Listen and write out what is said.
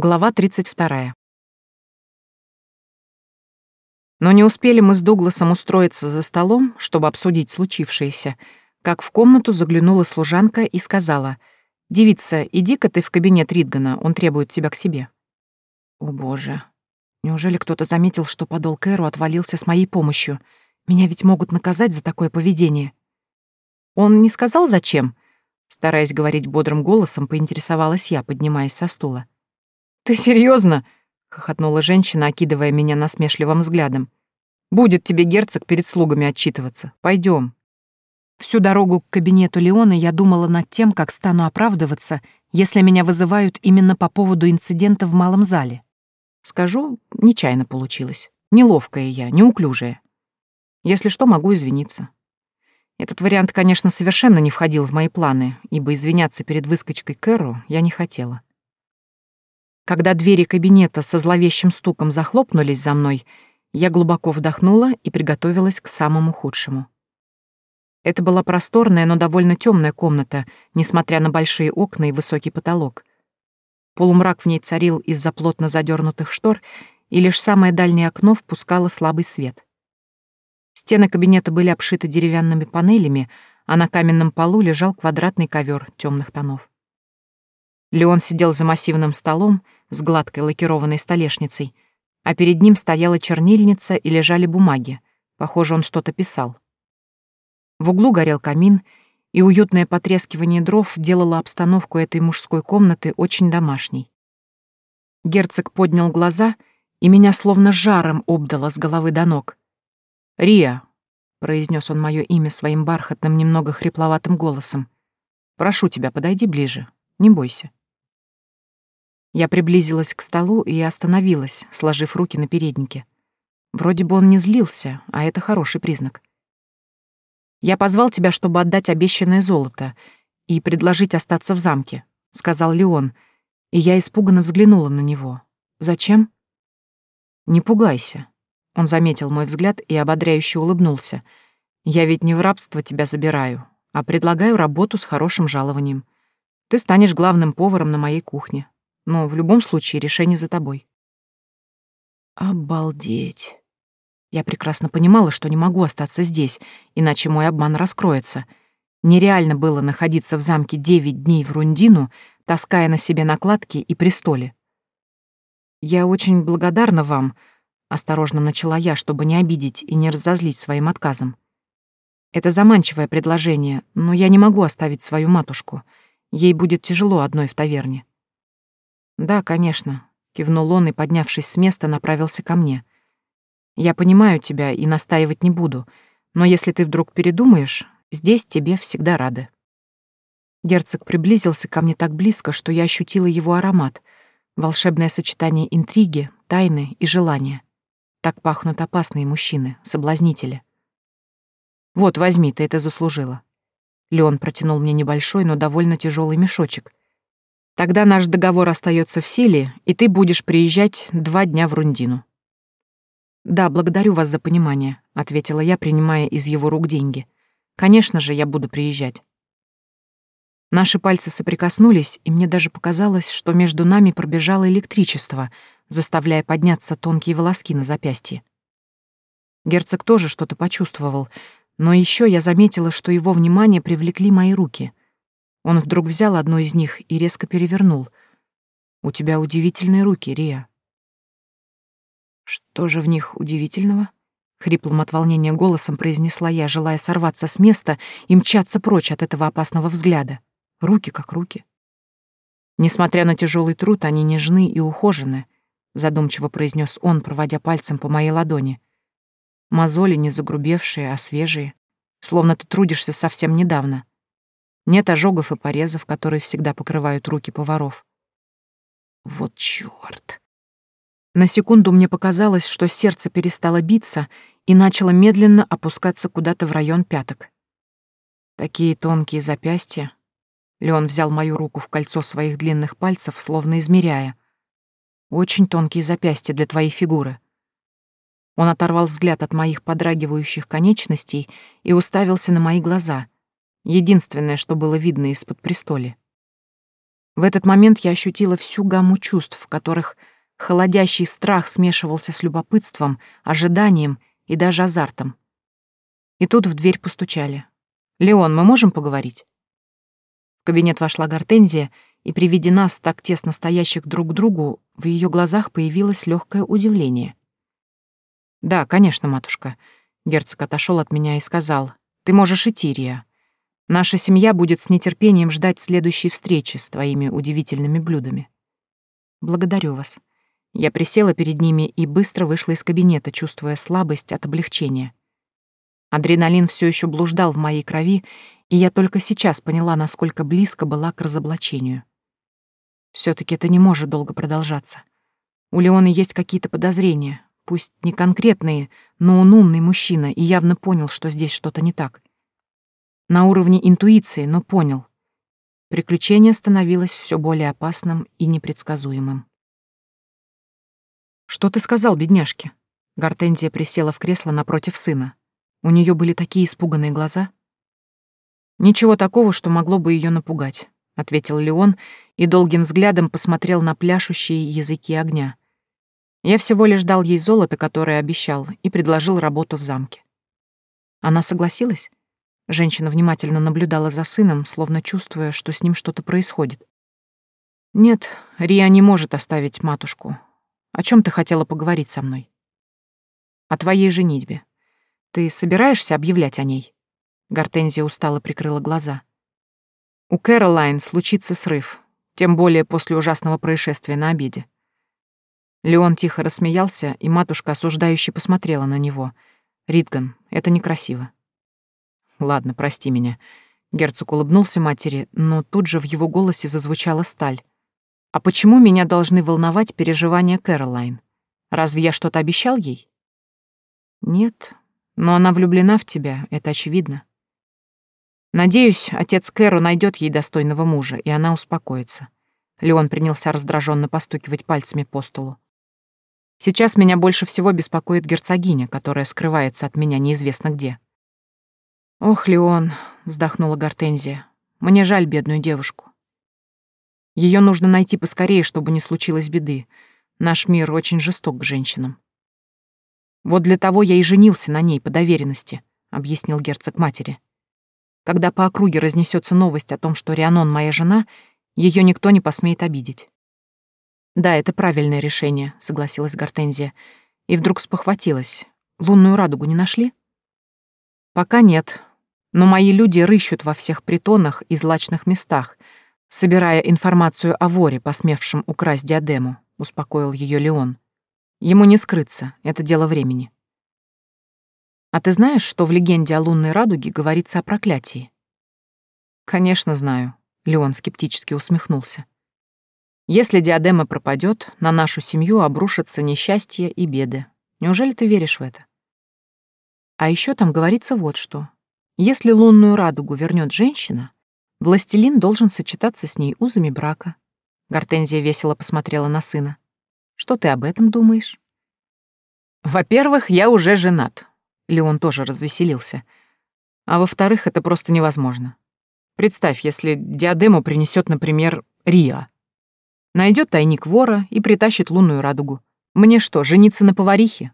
Глава 32. Но не успели мы с Дугласом устроиться за столом, чтобы обсудить случившееся, как в комнату заглянула служанка и сказала, «Девица, иди-ка ты в кабинет Ридгана, он требует тебя к себе». О боже, неужели кто-то заметил, что подол Кэру отвалился с моей помощью? Меня ведь могут наказать за такое поведение. Он не сказал, зачем? Стараясь говорить бодрым голосом, поинтересовалась я, поднимаясь со стула. «Ты серьезно? хохотнула женщина, окидывая меня насмешливым взглядом. «Будет тебе герцог перед слугами отчитываться. Пойдем. Всю дорогу к кабинету Леона я думала над тем, как стану оправдываться, если меня вызывают именно по поводу инцидента в малом зале. Скажу, нечаянно получилось. Неловкая я, неуклюжая. Если что, могу извиниться. Этот вариант, конечно, совершенно не входил в мои планы, ибо извиняться перед выскочкой Кэру я не хотела. Когда двери кабинета со зловещим стуком захлопнулись за мной, я глубоко вдохнула и приготовилась к самому худшему. Это была просторная, но довольно темная комната, несмотря на большие окна и высокий потолок. Полумрак в ней царил из-за плотно задернутых штор, и лишь самое дальнее окно впускало слабый свет. Стены кабинета были обшиты деревянными панелями, а на каменном полу лежал квадратный ковер темных тонов. Леон сидел за массивным столом с гладкой лакированной столешницей, а перед ним стояла чернильница и лежали бумаги. Похоже, он что-то писал. В углу горел камин, и уютное потрескивание дров делало обстановку этой мужской комнаты очень домашней. Герцог поднял глаза, и меня словно жаром обдало с головы до ног. «Риа», — произнес он мое имя своим бархатным, немного хрипловатым голосом, — «прошу тебя, подойди ближе, не бойся». Я приблизилась к столу и остановилась, сложив руки на переднике. Вроде бы он не злился, а это хороший признак. «Я позвал тебя, чтобы отдать обещанное золото и предложить остаться в замке», — сказал Леон, и я испуганно взглянула на него. «Зачем?» «Не пугайся», — он заметил мой взгляд и ободряюще улыбнулся. «Я ведь не в рабство тебя забираю, а предлагаю работу с хорошим жалованием. Ты станешь главным поваром на моей кухне, но в любом случае решение за тобой. Обалдеть. Я прекрасно понимала, что не могу остаться здесь, иначе мой обман раскроется. Нереально было находиться в замке девять дней в Рундину, таская на себе накладки и престоле. «Я очень благодарна вам», — осторожно начала я, чтобы не обидеть и не разозлить своим отказом. «Это заманчивое предложение, но я не могу оставить свою матушку. Ей будет тяжело одной в таверне. «Да, конечно», — кивнул он и, поднявшись с места, направился ко мне. «Я понимаю тебя и настаивать не буду, но если ты вдруг передумаешь, здесь тебе всегда рады». Герцог приблизился ко мне так близко, что я ощутила его аромат, волшебное сочетание интриги, тайны и желания. Так пахнут опасные мужчины, соблазнители. «Вот, возьми, ты это заслужила». Леон протянул мне небольшой, но довольно тяжелый мешочек, Тогда наш договор остается в силе, и ты будешь приезжать два дня в Рундину». «Да, благодарю вас за понимание», — ответила я, принимая из его рук деньги. «Конечно же, я буду приезжать». Наши пальцы соприкоснулись, и мне даже показалось, что между нами пробежало электричество, заставляя подняться тонкие волоски на запястье. Герцог тоже что-то почувствовал, но еще я заметила, что его внимание привлекли мои руки. Он вдруг взял одну из них и резко перевернул. «У тебя удивительные руки, Рия». «Что же в них удивительного?» Хриплым от волнения голосом произнесла я, желая сорваться с места и мчаться прочь от этого опасного взгляда. Руки как руки. Несмотря на тяжелый труд, они нежны и ухожены, задумчиво произнес он, проводя пальцем по моей ладони. Мозоли не загрубевшие, а свежие, словно ты трудишься совсем недавно. Нет ожогов и порезов, которые всегда покрывают руки поваров. Вот чёрт. На секунду мне показалось, что сердце перестало биться и начало медленно опускаться куда-то в район пяток. Такие тонкие запястья. Леон взял мою руку в кольцо своих длинных пальцев, словно измеряя. Очень тонкие запястья для твоей фигуры. Он оторвал взгляд от моих подрагивающих конечностей и уставился на мои глаза — Единственное, что было видно из-под престоли. В этот момент я ощутила всю гамму чувств, в которых холодящий страх смешивался с любопытством, ожиданием и даже азартом. И тут в дверь постучали. «Леон, мы можем поговорить?» В кабинет вошла Гортензия, и при виде нас, так тесно стоящих друг к другу, в ее глазах появилось легкое удивление. «Да, конечно, матушка». Герцог отошел от меня и сказал, «Ты можешь идти, Рия. Наша семья будет с нетерпением ждать следующей встречи с твоими удивительными блюдами». «Благодарю вас». Я присела перед ними и быстро вышла из кабинета, чувствуя слабость от облегчения. Адреналин все еще блуждал в моей крови, и я только сейчас поняла, насколько близко была к разоблачению. все таки это не может долго продолжаться. У Леона есть какие-то подозрения, пусть не конкретные, но он умный мужчина и явно понял, что здесь что-то не так. На уровне интуиции, но понял. Приключение становилось все более опасным и непредсказуемым. «Что ты сказал, бедняжке?» Гортензия присела в кресло напротив сына. У нее были такие испуганные глаза. «Ничего такого, что могло бы ее напугать», — ответил Леон и долгим взглядом посмотрел на пляшущие языки огня. Я всего лишь дал ей золото, которое обещал, и предложил работу в замке. Она согласилась? Женщина внимательно наблюдала за сыном, словно чувствуя, что с ним что-то происходит. «Нет, Рия не может оставить матушку. О чем ты хотела поговорить со мной?» «О твоей женитьбе. Ты собираешься объявлять о ней?» Гортензия устало прикрыла глаза. «У Кэролайн случится срыв, тем более после ужасного происшествия на обеде». Леон тихо рассмеялся, и матушка осуждающе посмотрела на него. «Ритган, это некрасиво». «Ладно, прости меня». Герцог улыбнулся матери, но тут же в его голосе зазвучала сталь. «А почему меня должны волновать переживания Кэролайн? Разве я что-то обещал ей?» «Нет, но она влюблена в тебя, это очевидно. Надеюсь, отец Кэру найдет ей достойного мужа, и она успокоится. Леон принялся раздраженно постукивать пальцами по столу. Сейчас меня больше всего беспокоит герцогиня, которая скрывается от меня неизвестно где. Ох, Леон, вздохнула Гортензия. Мне жаль бедную девушку. Ее нужно найти поскорее, чтобы не случилось беды. Наш мир очень жесток к женщинам. Вот для того я и женился на ней по доверенности, объяснил герцог матери. Когда по округе разнесется новость о том, что Рианон моя жена, ее никто не посмеет обидеть. Да, это правильное решение, согласилась Гортензия. И вдруг спохватилась. Лунную радугу не нашли? Пока нет. Но мои люди рыщут во всех притонах и злачных местах, собирая информацию о воре, посмевшем украсть диадему, успокоил ее Леон. Ему не скрыться, это дело времени. А ты знаешь, что в легенде о лунной радуге говорится о проклятии? Конечно, знаю, Леон скептически усмехнулся. Если диадема пропадет, на нашу семью обрушатся несчастья и беды. Неужели ты веришь в это? А еще там говорится вот что. Если лунную радугу вернет женщина, властелин должен сочетаться с ней узами брака. Гортензия весело посмотрела на сына. Что ты об этом думаешь? Во-первых, я уже женат. Леон тоже развеселился. А во-вторых, это просто невозможно. Представь, если диадему принесет, например, Риа. Найдет тайник вора и притащит лунную радугу. Мне что, жениться на поварихе?